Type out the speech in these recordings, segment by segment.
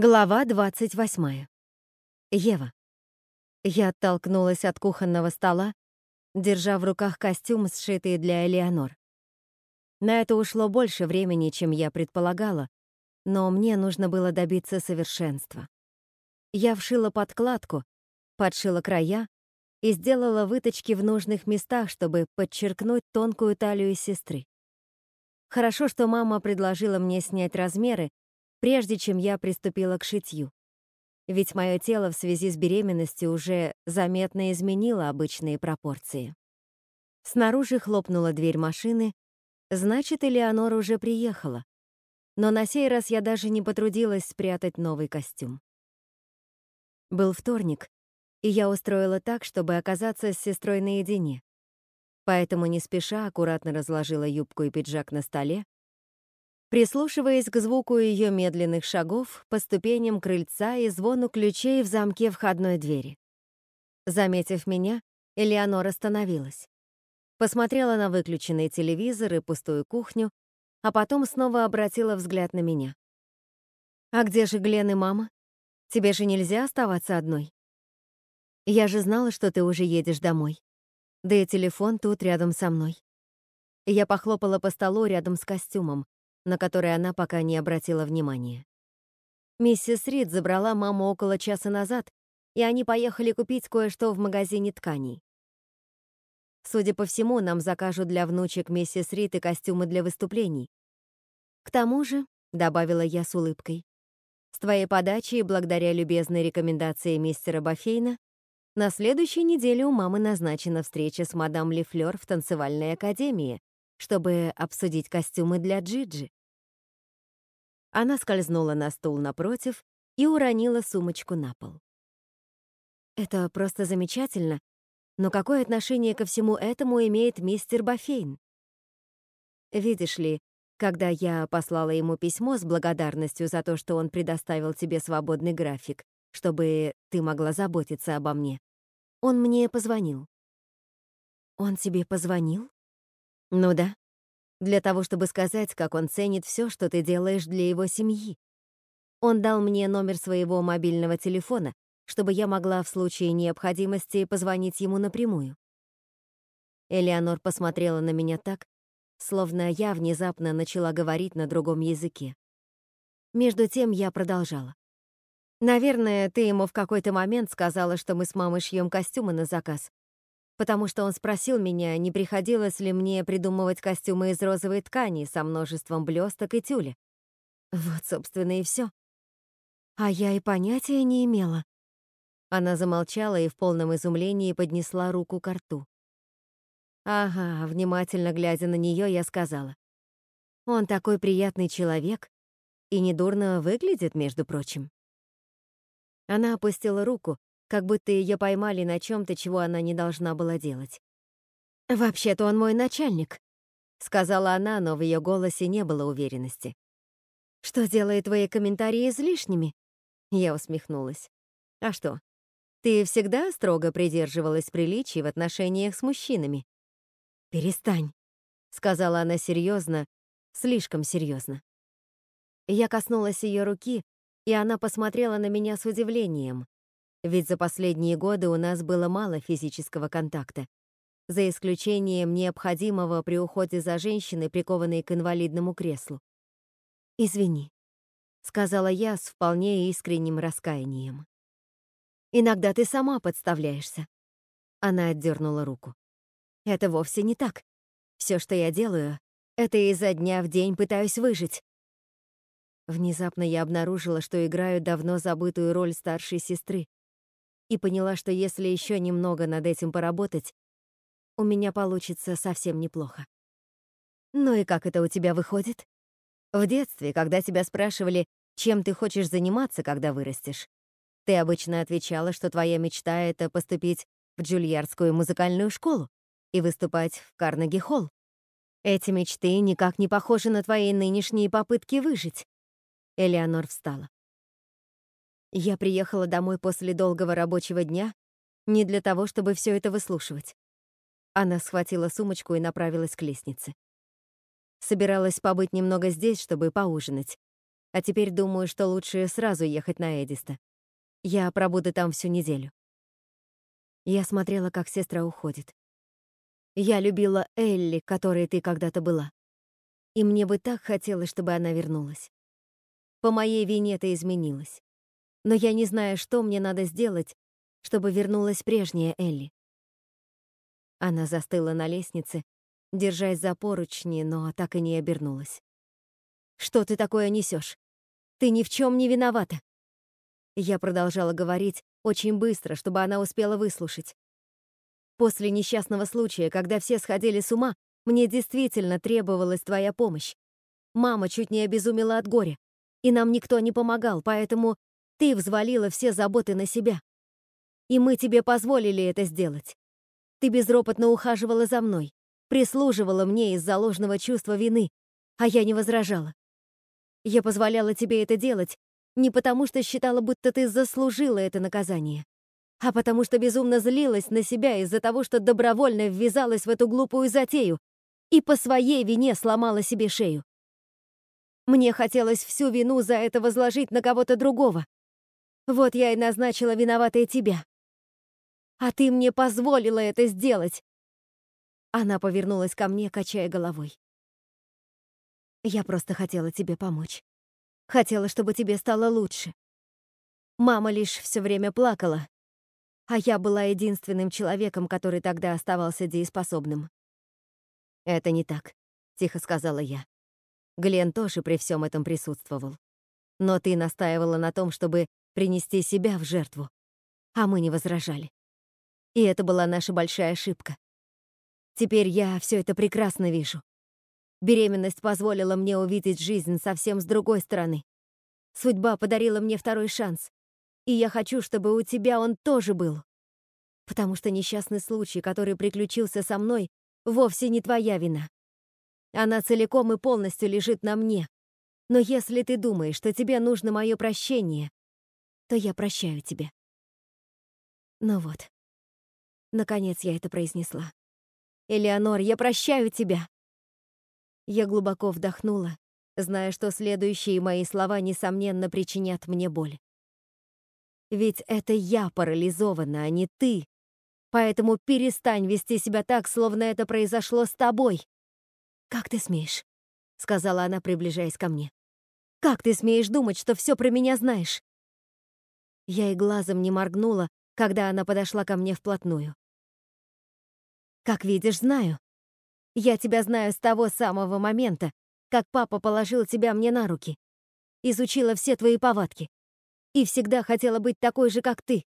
Глава 28. Ева. Я оттолкнулась от кухонного стола, держа в руках костюм, сшитый для Элеонор. На это ушло больше времени, чем я предполагала, но мне нужно было добиться совершенства. Я вшила подкладку, подшила края и сделала выточки в нужных местах, чтобы подчеркнуть тонкую талию сестры. Хорошо, что мама предложила мне снять размеры, прежде чем я приступила к шитью. Ведь мое тело в связи с беременностью уже заметно изменило обычные пропорции. Снаружи хлопнула дверь машины, значит, Элеонора уже приехала. Но на сей раз я даже не потрудилась спрятать новый костюм. Был вторник, и я устроила так, чтобы оказаться с сестрой наедине. Поэтому не спеша аккуратно разложила юбку и пиджак на столе, прислушиваясь к звуку ее медленных шагов по ступеням крыльца и звону ключей в замке входной двери. Заметив меня, Элеонор остановилась. Посмотрела на выключенный телевизор и пустую кухню, а потом снова обратила взгляд на меня. «А где же Глен и мама? Тебе же нельзя оставаться одной. Я же знала, что ты уже едешь домой. Да и телефон тут рядом со мной». Я похлопала по столу рядом с костюмом, на который она пока не обратила внимания. Миссис Рид забрала маму около часа назад, и они поехали купить кое-что в магазине тканей. Судя по всему, нам закажут для внучек миссис Рид и костюмы для выступлений. К тому же, — добавила я с улыбкой, с твоей подачи и благодаря любезной рекомендации мистера Бафейна, на следующей неделе у мамы назначена встреча с мадам Лефлёр в танцевальной академии, чтобы обсудить костюмы для Джиджи. Она скользнула на стул напротив и уронила сумочку на пол. Это просто замечательно, но какое отношение ко всему этому имеет мистер Бафейн? Видишь ли, когда я послала ему письмо с благодарностью за то, что он предоставил тебе свободный график, чтобы ты могла заботиться обо мне, он мне позвонил. Он тебе позвонил? Ну да. Для того, чтобы сказать, как он ценит все, что ты делаешь для его семьи. Он дал мне номер своего мобильного телефона, чтобы я могла в случае необходимости позвонить ему напрямую. Элеонор посмотрела на меня так, словно я внезапно начала говорить на другом языке. Между тем я продолжала. «Наверное, ты ему в какой-то момент сказала, что мы с мамой шьем костюмы на заказ потому что он спросил меня, не приходилось ли мне придумывать костюмы из розовой ткани со множеством блесток и тюля. Вот, собственно, и все. А я и понятия не имела. Она замолчала и в полном изумлении поднесла руку к рту. Ага, внимательно глядя на нее, я сказала. Он такой приятный человек и недурно выглядит, между прочим. Она опустила руку, как будто ее поймали на чем-то, чего она не должна была делать. «Вообще-то он мой начальник», — сказала она, но в ее голосе не было уверенности. «Что делает твои комментарии излишними?» Я усмехнулась. «А что, ты всегда строго придерживалась приличий в отношениях с мужчинами?» «Перестань», — сказала она серьезно, слишком серьезно. Я коснулась ее руки, и она посмотрела на меня с удивлением, ведь за последние годы у нас было мало физического контакта, за исключением необходимого при уходе за женщиной, прикованной к инвалидному креслу. «Извини», — сказала я с вполне искренним раскаянием. «Иногда ты сама подставляешься». Она отдернула руку. «Это вовсе не так. Все, что я делаю, это изо дня в день пытаюсь выжить. Внезапно я обнаружила, что играю давно забытую роль старшей сестры, и поняла, что если еще немного над этим поработать, у меня получится совсем неплохо. Ну и как это у тебя выходит? В детстве, когда тебя спрашивали, чем ты хочешь заниматься, когда вырастешь, ты обычно отвечала, что твоя мечта — это поступить в Джульярдскую музыкальную школу и выступать в Карнеги-холл. Эти мечты никак не похожи на твои нынешние попытки выжить. Элеонор встала. Я приехала домой после долгого рабочего дня не для того, чтобы все это выслушивать. Она схватила сумочку и направилась к лестнице. Собиралась побыть немного здесь, чтобы поужинать. А теперь думаю, что лучше сразу ехать на Эдиста. Я пробуду там всю неделю. Я смотрела, как сестра уходит. Я любила Элли, которой ты когда-то была. И мне бы так хотелось, чтобы она вернулась. По моей вине это изменилось. Но я не знаю, что мне надо сделать, чтобы вернулась прежняя Элли. Она застыла на лестнице, держась за поручни, но так и не обернулась. «Что ты такое несешь? Ты ни в чем не виновата!» Я продолжала говорить очень быстро, чтобы она успела выслушать. После несчастного случая, когда все сходили с ума, мне действительно требовалась твоя помощь. Мама чуть не обезумела от горя, и нам никто не помогал, поэтому ты взвалила все заботы на себя. И мы тебе позволили это сделать. Ты безропотно ухаживала за мной, прислуживала мне из-за ложного чувства вины, а я не возражала. Я позволяла тебе это делать не потому, что считала, будто ты заслужила это наказание, а потому что безумно злилась на себя из-за того, что добровольно ввязалась в эту глупую затею и по своей вине сломала себе шею. Мне хотелось всю вину за это возложить на кого-то другого. Вот я и назначила виноватой тебя. А ты мне позволила это сделать. Она повернулась ко мне, качая головой. Я просто хотела тебе помочь. Хотела, чтобы тебе стало лучше. Мама лишь все время плакала, а я была единственным человеком, который тогда оставался дееспособным. «Это не так», — тихо сказала я. Глен тоже при всем этом присутствовал. Но ты настаивала на том, чтобы принести себя в жертву, а мы не возражали. И это была наша большая ошибка. Теперь я все это прекрасно вижу. Беременность позволила мне увидеть жизнь совсем с другой стороны. Судьба подарила мне второй шанс. И я хочу, чтобы у тебя он тоже был. Потому что несчастный случай, который приключился со мной, вовсе не твоя вина. Она целиком и полностью лежит на мне. Но если ты думаешь, что тебе нужно мое прощение, то я прощаю тебя. Ну вот. Наконец я это произнесла. «Элеонор, я прощаю тебя!» Я глубоко вдохнула, зная, что следующие мои слова, несомненно, причинят мне боль. Ведь это я парализована, а не ты. Поэтому перестань вести себя так, словно это произошло с тобой. «Как ты смеешь?» — сказала она, приближаясь ко мне. «Как ты смеешь думать, что все про меня знаешь?» Я и глазом не моргнула, когда она подошла ко мне вплотную. «Как видишь, знаю. Я тебя знаю с того самого момента, как папа положил тебя мне на руки. Изучила все твои повадки. И всегда хотела быть такой же, как ты.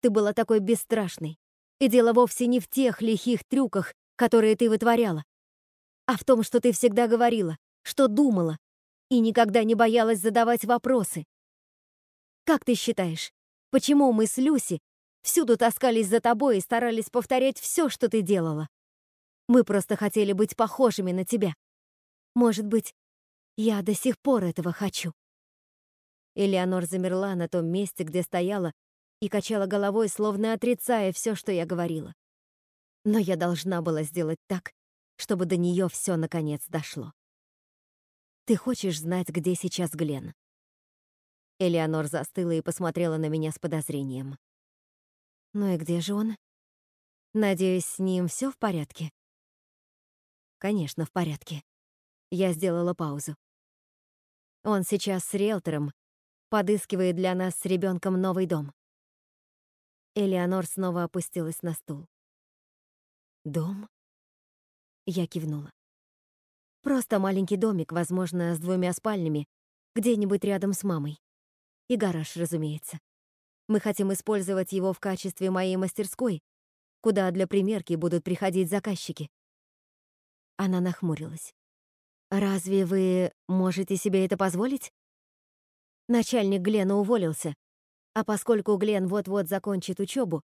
Ты была такой бесстрашной. И дело вовсе не в тех лихих трюках, которые ты вытворяла, а в том, что ты всегда говорила, что думала, и никогда не боялась задавать вопросы. Как ты считаешь, почему мы с Люси всюду таскались за тобой и старались повторять все, что ты делала? Мы просто хотели быть похожими на тебя. Может быть, я до сих пор этого хочу. Элеонор замерла на том месте, где стояла, и качала головой, словно отрицая все, что я говорила. Но я должна была сделать так, чтобы до нее все наконец дошло. Ты хочешь знать, где сейчас Глен? Элеонор застыла и посмотрела на меня с подозрением. Ну и где же он? Надеюсь, с ним все в порядке? Конечно, в порядке. Я сделала паузу. Он сейчас с риэлтором, подыскивает для нас с ребенком новый дом. Элеонор снова опустилась на стул. Дом? Я кивнула. Просто маленький домик, возможно, с двумя спальнями, где-нибудь рядом с мамой. И гараж, разумеется. Мы хотим использовать его в качестве моей мастерской, куда для примерки будут приходить заказчики. Она нахмурилась. «Разве вы можете себе это позволить?» Начальник Глена уволился, а поскольку Глен вот-вот закончит учебу,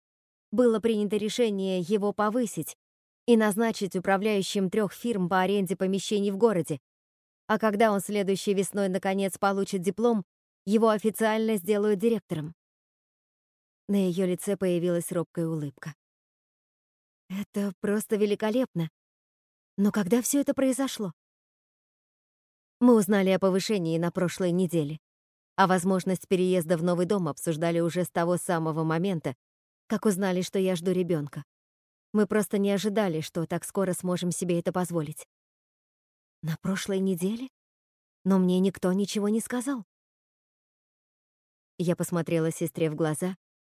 было принято решение его повысить и назначить управляющим трех фирм по аренде помещений в городе. А когда он следующей весной наконец получит диплом, его официально сделают директором. На ее лице появилась робкая улыбка. Это просто великолепно. Но когда все это произошло? Мы узнали о повышении на прошлой неделе, а возможность переезда в новый дом обсуждали уже с того самого момента, как узнали, что я жду ребенка. Мы просто не ожидали, что так скоро сможем себе это позволить. На прошлой неделе? Но мне никто ничего не сказал. Я посмотрела сестре в глаза,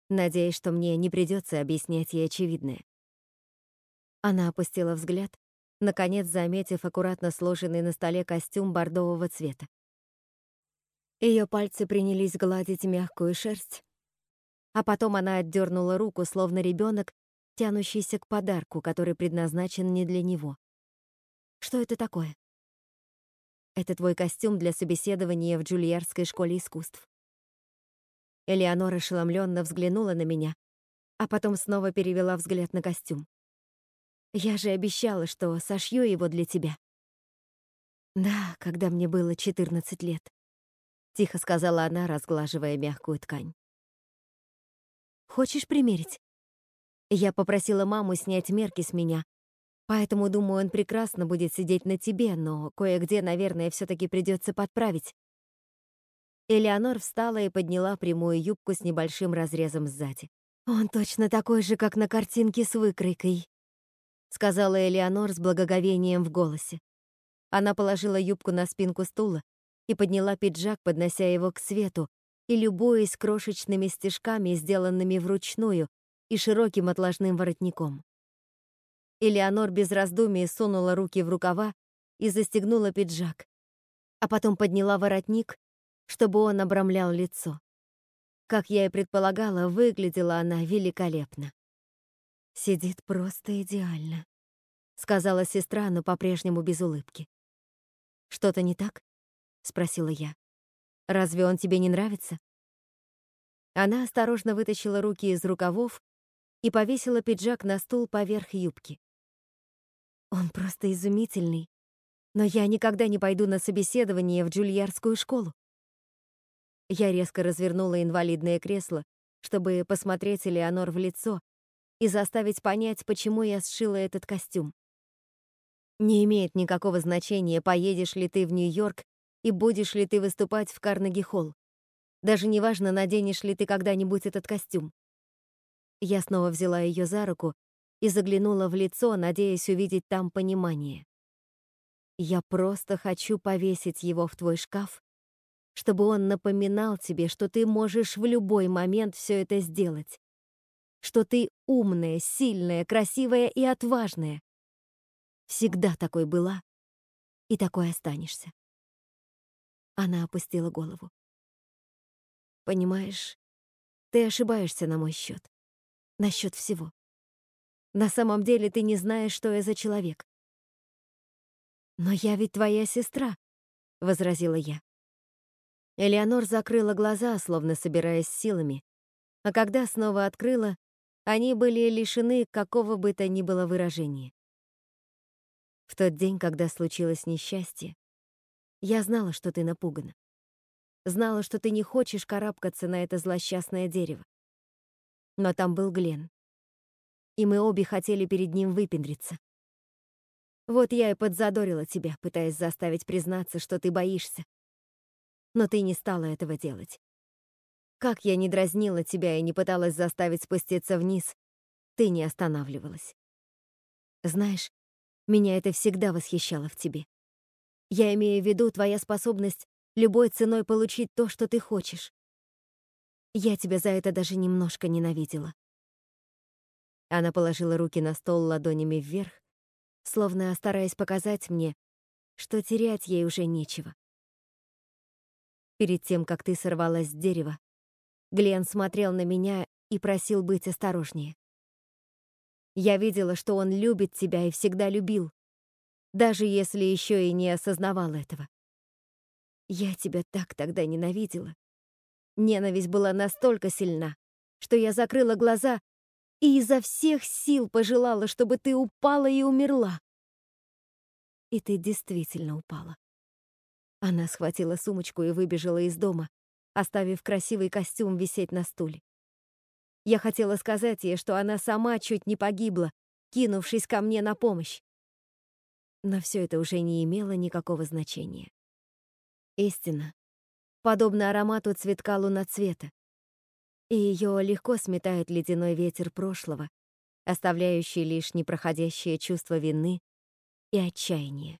надеясь, что мне не придется объяснять ей очевидное. Она опустила взгляд, наконец заметив аккуратно сложенный на столе костюм бордового цвета. Ее пальцы принялись гладить мягкую шерсть, а потом она отдернула руку, словно ребенок, тянущийся к подарку, который предназначен не для него. Что это такое? Это твой костюм для собеседования в Джульярской школе искусств. Элеонора ошеломленно взглянула на меня, а потом снова перевела взгляд на костюм. Я же обещала, что сошью его для тебя. Да, когда мне было 14 лет. Тихо сказала она, разглаживая мягкую ткань. Хочешь примерить? Я попросила маму снять мерки с меня, поэтому, думаю, он прекрасно будет сидеть на тебе, но кое-где, наверное, все таки придется подправить. Элеонор встала и подняла прямую юбку с небольшим разрезом сзади. «Он точно такой же, как на картинке с выкройкой», — сказала Элеонор с благоговением в голосе. Она положила юбку на спинку стула и подняла пиджак, поднося его к свету, и любуясь крошечными стежками, сделанными вручную, и широким отложным воротником. Элеонор без раздумий сунула руки в рукава и застегнула пиджак, а потом подняла воротник, чтобы он обрамлял лицо. Как я и предполагала, выглядела она великолепно. «Сидит просто идеально», — сказала сестра, но по-прежнему без улыбки. «Что-то не так?» — спросила я. «Разве он тебе не нравится?» Она осторожно вытащила руки из рукавов и повесила пиджак на стул поверх юбки. Он просто изумительный, но я никогда не пойду на собеседование в Джульярскую школу. Я резко развернула инвалидное кресло, чтобы посмотреть Элеонор в лицо и заставить понять, почему я сшила этот костюм. Не имеет никакого значения, поедешь ли ты в Нью-Йорк и будешь ли ты выступать в Карнеги-холл. Даже неважно, наденешь ли ты когда-нибудь этот костюм. Я снова взяла ее за руку и заглянула в лицо, надеясь увидеть там понимание. Я просто хочу повесить его в твой шкаф, чтобы он напоминал тебе, что ты можешь в любой момент все это сделать. Что ты умная, сильная, красивая и отважная. Всегда такой была и такой останешься. Она опустила голову. Понимаешь, ты ошибаешься на мой счет насчет всего. На самом деле ты не знаешь, что я за человек. «Но я ведь твоя сестра», — возразила я. Элеонор закрыла глаза, словно собираясь силами, а когда снова открыла, они были лишены какого бы то ни было выражения. В тот день, когда случилось несчастье, я знала, что ты напугана. Знала, что ты не хочешь карабкаться на это злосчастное дерево. Но там был Глен. И мы обе хотели перед ним выпендриться. Вот я и подзадорила тебя, пытаясь заставить признаться, что ты боишься. Но ты не стала этого делать. Как я не дразнила тебя и не пыталась заставить спуститься вниз, ты не останавливалась. Знаешь, меня это всегда восхищало в тебе. Я имею в виду твоя способность любой ценой получить то, что ты хочешь. Я тебя за это даже немножко ненавидела. Она положила руки на стол ладонями вверх, словно стараясь показать мне, что терять ей уже нечего. Перед тем, как ты сорвалась с дерева, Глен смотрел на меня и просил быть осторожнее. Я видела, что он любит тебя и всегда любил, даже если еще и не осознавал этого. Я тебя так тогда ненавидела, Ненависть была настолько сильна, что я закрыла глаза и изо всех сил пожелала, чтобы ты упала и умерла. И ты действительно упала. Она схватила сумочку и выбежала из дома, оставив красивый костюм висеть на стуле. Я хотела сказать ей, что она сама чуть не погибла, кинувшись ко мне на помощь. Но все это уже не имело никакого значения. Истина, подобно аромату цветка луноцвета, и ее легко сметает ледяной ветер прошлого, оставляющий лишь непроходящее чувство вины и отчаяния.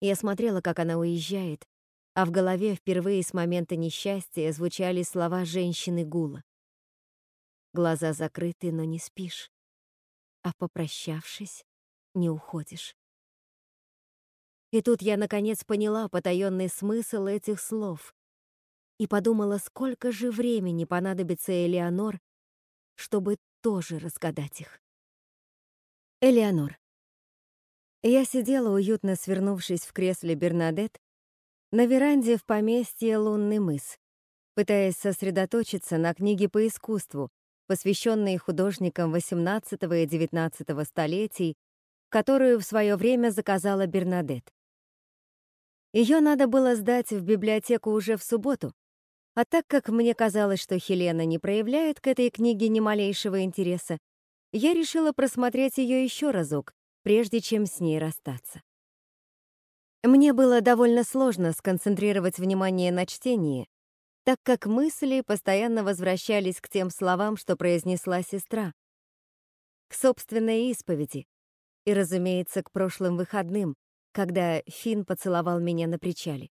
Я смотрела, как она уезжает, а в голове впервые с момента несчастья звучали слова женщины Гула. Глаза закрыты, но не спишь, а попрощавшись, не уходишь. И тут я наконец поняла потаенный смысл этих слов и подумала, сколько же времени понадобится Элеонор, чтобы тоже разгадать их. Элеонор. Я сидела, уютно свернувшись в кресле Бернадет, на веранде в поместье «Лунный мыс», пытаясь сосредоточиться на книге по искусству, посвященной художникам XVIII и XIX столетий, которую в свое время заказала Бернадет. Ее надо было сдать в библиотеку уже в субботу, а так как мне казалось, что Хелена не проявляет к этой книге ни малейшего интереса, я решила просмотреть ее еще разок, прежде чем с ней расстаться. Мне было довольно сложно сконцентрировать внимание на чтении, так как мысли постоянно возвращались к тем словам, что произнесла сестра, к собственной исповеди и, разумеется, к прошлым выходным, когда Финн поцеловал меня на причале.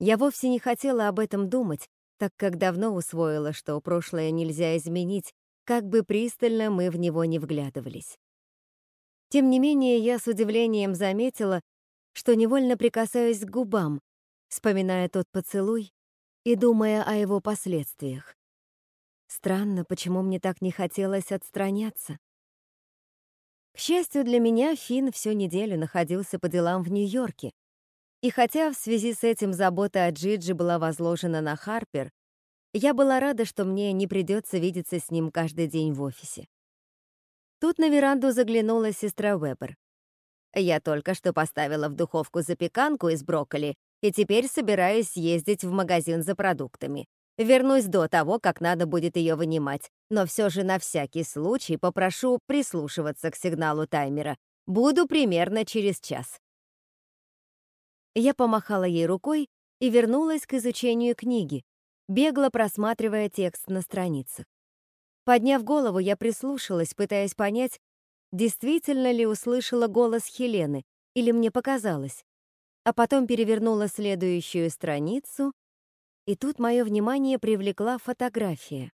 Я вовсе не хотела об этом думать, так как давно усвоила, что прошлое нельзя изменить, как бы пристально мы в него не вглядывались. Тем не менее, я с удивлением заметила, что невольно прикасаюсь к губам, вспоминая тот поцелуй и думая о его последствиях. Странно, почему мне так не хотелось отстраняться. К счастью для меня, Финн всю неделю находился по делам в Нью-Йорке. И хотя в связи с этим забота о Джиджи была возложена на Харпер, я была рада, что мне не придется видеться с ним каждый день в офисе. Тут на веранду заглянула сестра Уэббер. «Я только что поставила в духовку запеканку из брокколи и теперь собираюсь ездить в магазин за продуктами. Вернусь до того, как надо будет ее вынимать, но все же на всякий случай попрошу прислушиваться к сигналу таймера. Буду примерно через час». Я помахала ей рукой и вернулась к изучению книги, бегло просматривая текст на страницах. Подняв голову, я прислушалась, пытаясь понять, действительно ли услышала голос Хелены или мне показалось. А потом перевернула следующую страницу, и тут мое внимание привлекла фотография.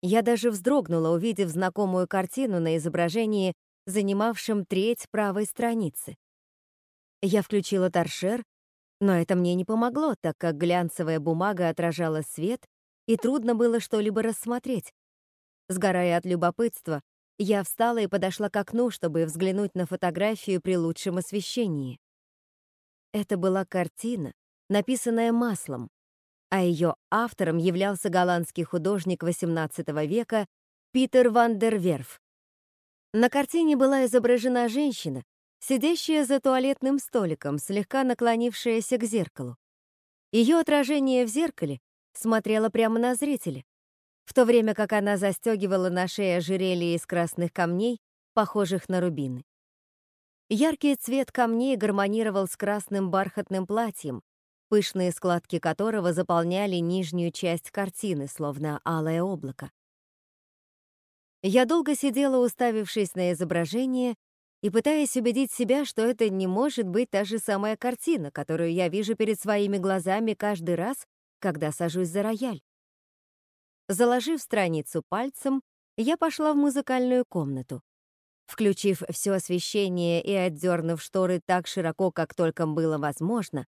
Я даже вздрогнула, увидев знакомую картину на изображении, занимавшем треть правой страницы. Я включила торшер, но это мне не помогло, так как глянцевая бумага отражала свет, и трудно было что-либо рассмотреть. Сгорая от любопытства, я встала и подошла к окну, чтобы взглянуть на фотографию при лучшем освещении. Это была картина, написанная маслом, а ее автором являлся голландский художник XVIII века Питер ван дер Верф. На картине была изображена женщина, сидящая за туалетным столиком, слегка наклонившаяся к зеркалу. Ее отражение в зеркале смотрело прямо на зрителя, в то время как она застегивала на шее ожерелье из красных камней, похожих на рубины. Яркий цвет камней гармонировал с красным бархатным платьем, пышные складки которого заполняли нижнюю часть картины, словно алое облако. Я долго сидела, уставившись на изображение и пытаясь убедить себя, что это не может быть та же самая картина, которую я вижу перед своими глазами каждый раз, когда сажусь за рояль. Заложив страницу пальцем, я пошла в музыкальную комнату. Включив все освещение и отдернув шторы так широко, как только было возможно,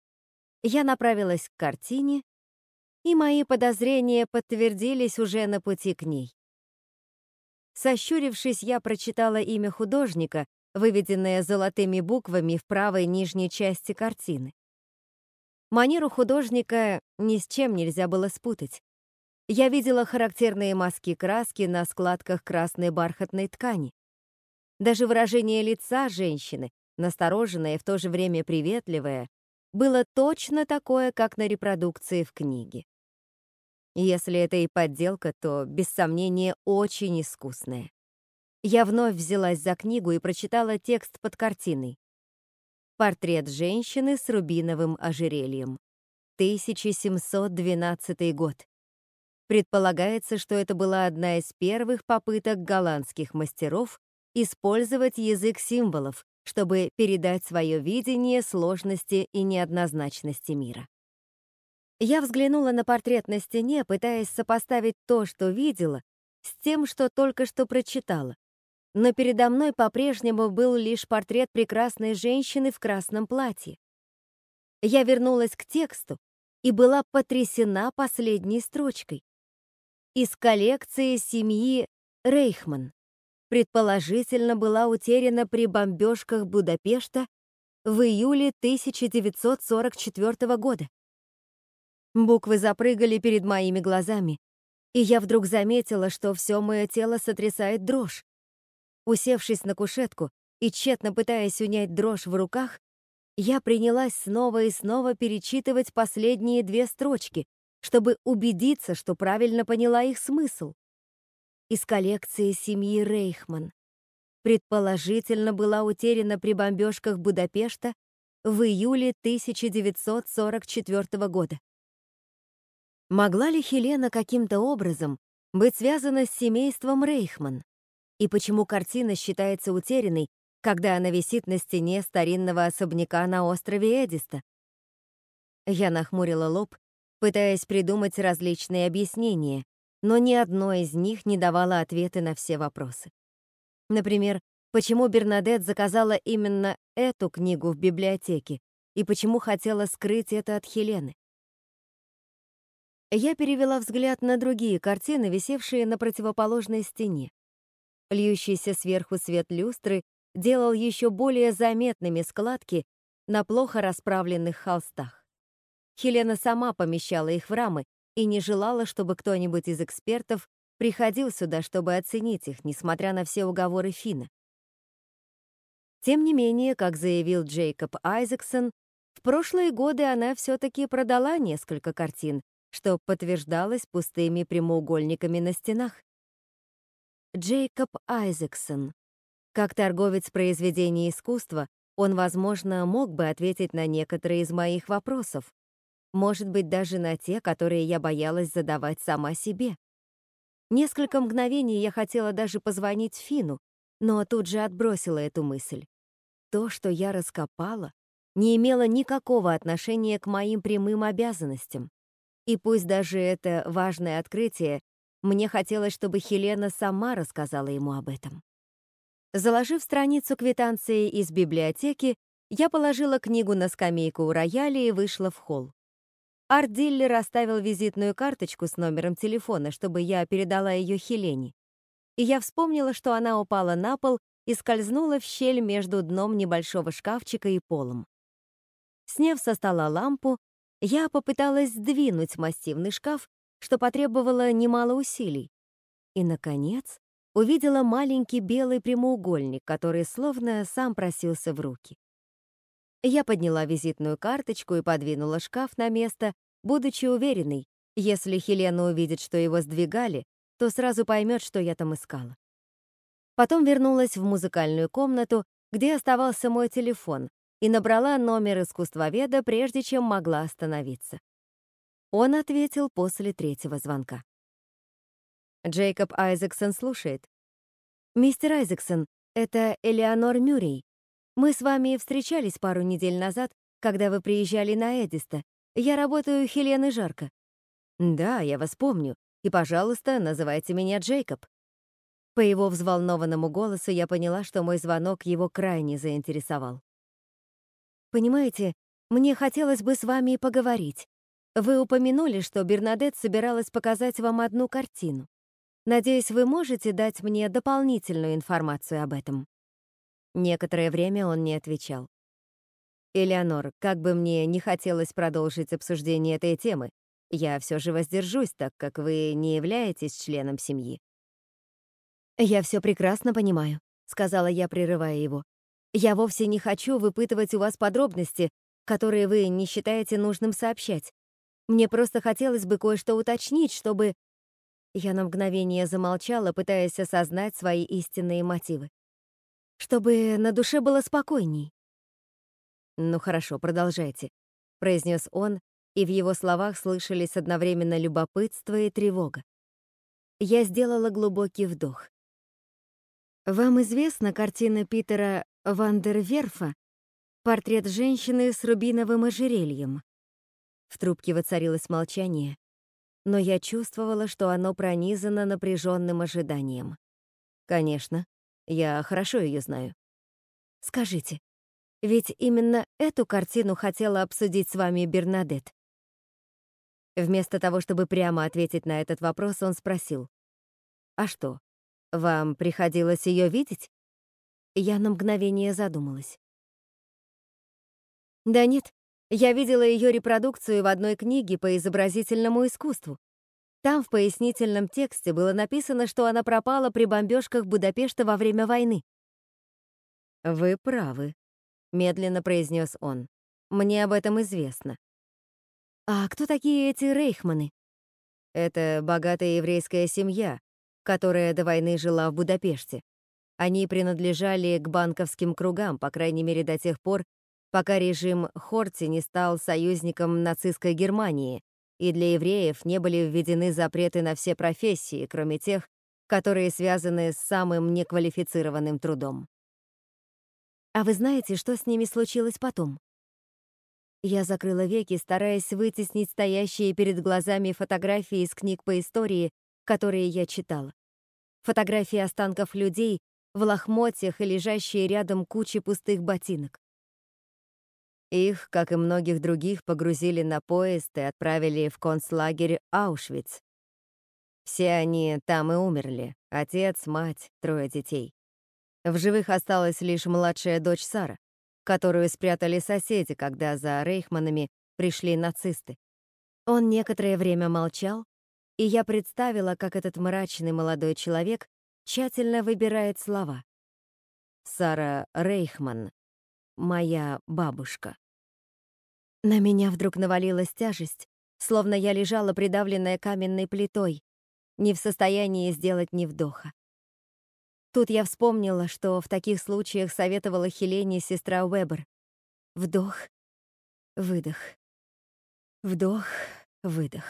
я направилась к картине, и мои подозрения подтвердились уже на пути к ней. Сощурившись, я прочитала имя художника, выведенное золотыми буквами в правой нижней части картины. Манеру художника ни с чем нельзя было спутать. Я видела характерные маски краски на складках красной бархатной ткани. Даже выражение лица женщины, настороженное и в то же время приветливое, было точно такое, как на репродукции в книге. Если это и подделка, то, без сомнения, очень искусная. Я вновь взялась за книгу и прочитала текст под картиной. Портрет женщины с рубиновым ожерельем. 1712 год. Предполагается, что это была одна из первых попыток голландских мастеров использовать язык символов, чтобы передать свое видение сложности и неоднозначности мира. Я взглянула на портрет на стене, пытаясь сопоставить то, что видела, с тем, что только что прочитала. Но передо мной по-прежнему был лишь портрет прекрасной женщины в красном платье. Я вернулась к тексту и была потрясена последней строчкой. Из коллекции семьи Рейхман предположительно была утеряна при бомбежках Будапешта в июле 1944 года. Буквы запрыгали перед моими глазами, и я вдруг заметила, что все мое тело сотрясает дрожь. Усевшись на кушетку и тщетно пытаясь унять дрожь в руках, я принялась снова и снова перечитывать последние две строчки, чтобы убедиться, что правильно поняла их смысл из коллекции семьи Рейхман. Предположительно, была утеряна при бомбежках Будапешта в июле 1944 года. Могла ли Хелена каким-то образом быть связана с семейством Рейхман? И почему картина считается утерянной, когда она висит на стене старинного особняка на острове Эдиста? Я нахмурила лоб, пытаясь придумать различные объяснения, но ни одно из них не давало ответы на все вопросы. Например, почему Бернадет заказала именно эту книгу в библиотеке и почему хотела скрыть это от Хелены. Я перевела взгляд на другие картины, висевшие на противоположной стене. Льющийся сверху свет люстры делал еще более заметными складки на плохо расправленных холстах. Хелена сама помещала их в рамы, и не желала, чтобы кто-нибудь из экспертов приходил сюда, чтобы оценить их, несмотря на все уговоры Фина. Тем не менее, как заявил Джейкоб Айзексон, в прошлые годы она все-таки продала несколько картин, что подтверждалось пустыми прямоугольниками на стенах. Джейкоб Айзексон. Как торговец произведений искусства, он, возможно, мог бы ответить на некоторые из моих вопросов, может быть, даже на те, которые я боялась задавать сама себе. Несколько мгновений я хотела даже позвонить Фину, но тут же отбросила эту мысль. То, что я раскопала, не имело никакого отношения к моим прямым обязанностям. И пусть даже это важное открытие, мне хотелось, чтобы Хелена сама рассказала ему об этом. Заложив страницу квитанции из библиотеки, я положила книгу на скамейку у рояля и вышла в холл. Арт-диллер оставил визитную карточку с номером телефона, чтобы я передала ее Хелене. И я вспомнила, что она упала на пол и скользнула в щель между дном небольшого шкафчика и полом. Сняв со стола лампу, я попыталась сдвинуть массивный шкаф, что потребовало немало усилий. И, наконец, увидела маленький белый прямоугольник, который словно сам просился в руки. Я подняла визитную карточку и подвинула шкаф на место, будучи уверенной, если Хелена увидит, что его сдвигали, то сразу поймет, что я там искала. Потом вернулась в музыкальную комнату, где оставался мой телефон, и набрала номер искусствоведа, прежде чем могла остановиться. Он ответил после третьего звонка. Джейкоб Айзексон слушает. «Мистер Айзексон, это Элеонор Мюррей. Мы с вами встречались пару недель назад, когда вы приезжали на Эдиста. Я работаю Хелены Жарко. Да, я вас помню. И, пожалуйста, называйте меня Джейкоб. По его взволнованному голосу я поняла, что мой звонок его крайне заинтересовал. Понимаете, мне хотелось бы с вами поговорить. Вы упомянули, что Бернадет собиралась показать вам одну картину. Надеюсь, вы можете дать мне дополнительную информацию об этом. Некоторое время он не отвечал. «Элеонор, как бы мне не хотелось продолжить обсуждение этой темы, я все же воздержусь, так как вы не являетесь членом семьи». «Я все прекрасно понимаю», — сказала я, прерывая его. «Я вовсе не хочу выпытывать у вас подробности, которые вы не считаете нужным сообщать. Мне просто хотелось бы кое-что уточнить, чтобы...» Я на мгновение замолчала, пытаясь осознать свои истинные мотивы чтобы на душе было спокойней. «Ну хорошо, продолжайте», — произнес он, и в его словах слышались одновременно любопытство и тревога. Я сделала глубокий вдох. Вам известна картина Питера Вандерверфа «Портрет женщины с рубиновым ожерельем»? В трубке воцарилось молчание, но я чувствовала, что оно пронизано напряженным ожиданием. Конечно, я хорошо ее знаю. Скажите, ведь именно эту картину хотела обсудить с вами Бернадет. Вместо того, чтобы прямо ответить на этот вопрос, он спросил. «А что, вам приходилось ее видеть?» Я на мгновение задумалась. «Да нет, я видела ее репродукцию в одной книге по изобразительному искусству. Там в пояснительном тексте было написано, что она пропала при бомбежках Будапешта во время войны. «Вы правы», — медленно произнес он. «Мне об этом известно». «А кто такие эти Рейхманы?» «Это богатая еврейская семья, которая до войны жила в Будапеште. Они принадлежали к банковским кругам, по крайней мере до тех пор, пока режим Хорти не стал союзником нацистской Германии, и для евреев не были введены запреты на все профессии, кроме тех, которые связаны с самым неквалифицированным трудом. А вы знаете, что с ними случилось потом? Я закрыла веки, стараясь вытеснить стоящие перед глазами фотографии из книг по истории, которые я читала. Фотографии останков людей в лохмотьях и лежащие рядом кучи пустых ботинок. Их, как и многих других, погрузили на поезд и отправили в концлагерь Аушвиц. Все они там и умерли. Отец, мать, трое детей. В живых осталась лишь младшая дочь Сара, которую спрятали соседи, когда за Рейхманами пришли нацисты. Он некоторое время молчал, и я представила, как этот мрачный молодой человек тщательно выбирает слова. Сара Рейхман, моя бабушка. На меня вдруг навалилась тяжесть, словно я лежала придавленная каменной плитой, не в состоянии сделать ни вдоха. Тут я вспомнила, что в таких случаях советовала Хелене сестра Уэбер. Вдох, выдох. Вдох, выдох.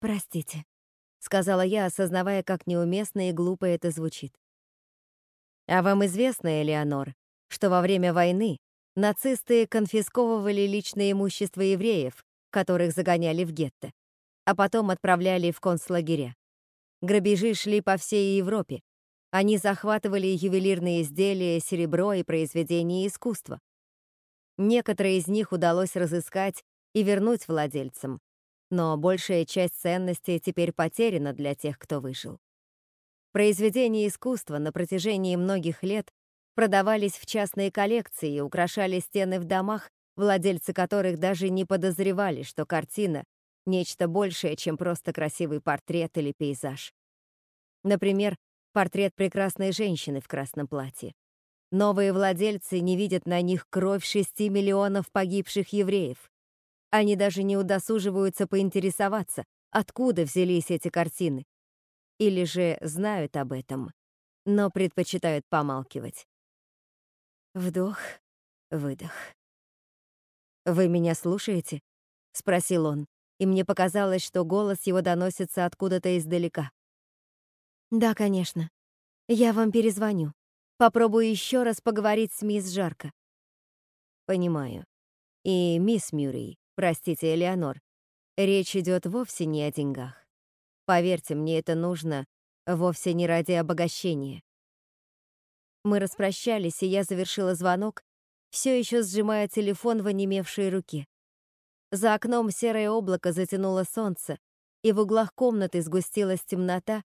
«Простите», — сказала я, осознавая, как неуместно и глупо это звучит. «А вам известно, Элеонор, что во время войны нацисты конфисковывали личное имущество евреев, которых загоняли в гетто, а потом отправляли в концлагеря. Грабежи шли по всей Европе, они захватывали ювелирные изделия, серебро и произведения искусства. Некоторые из них удалось разыскать и вернуть владельцам, но большая часть ценностей теперь потеряна для тех, кто выжил. Произведения искусства на протяжении многих лет продавались в частные коллекции и украшали стены в домах, владельцы которых даже не подозревали, что картина — нечто большее, чем просто красивый портрет или пейзаж. Например, портрет прекрасной женщины в красном платье. Новые владельцы не видят на них кровь шести миллионов погибших евреев. Они даже не удосуживаются поинтересоваться, откуда взялись эти картины. Или же знают об этом, но предпочитают помалкивать. Вдох, выдох. «Вы меня слушаете?» — спросил он, и мне показалось, что голос его доносится откуда-то издалека. Да, конечно. Я вам перезвоню. Попробую еще раз поговорить с мисс Жарко. Понимаю. И мисс Мюррей, простите, Элеонор, речь идет вовсе не о деньгах. Поверьте, мне это нужно вовсе не ради обогащения. Мы распрощались, и я завершила звонок, все еще сжимая телефон в онемевшей руке. За окном серое облако затянуло солнце, и в углах комнаты сгустилась темнота,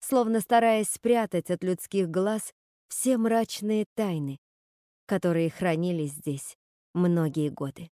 словно стараясь спрятать от людских глаз все мрачные тайны, которые хранились здесь многие годы.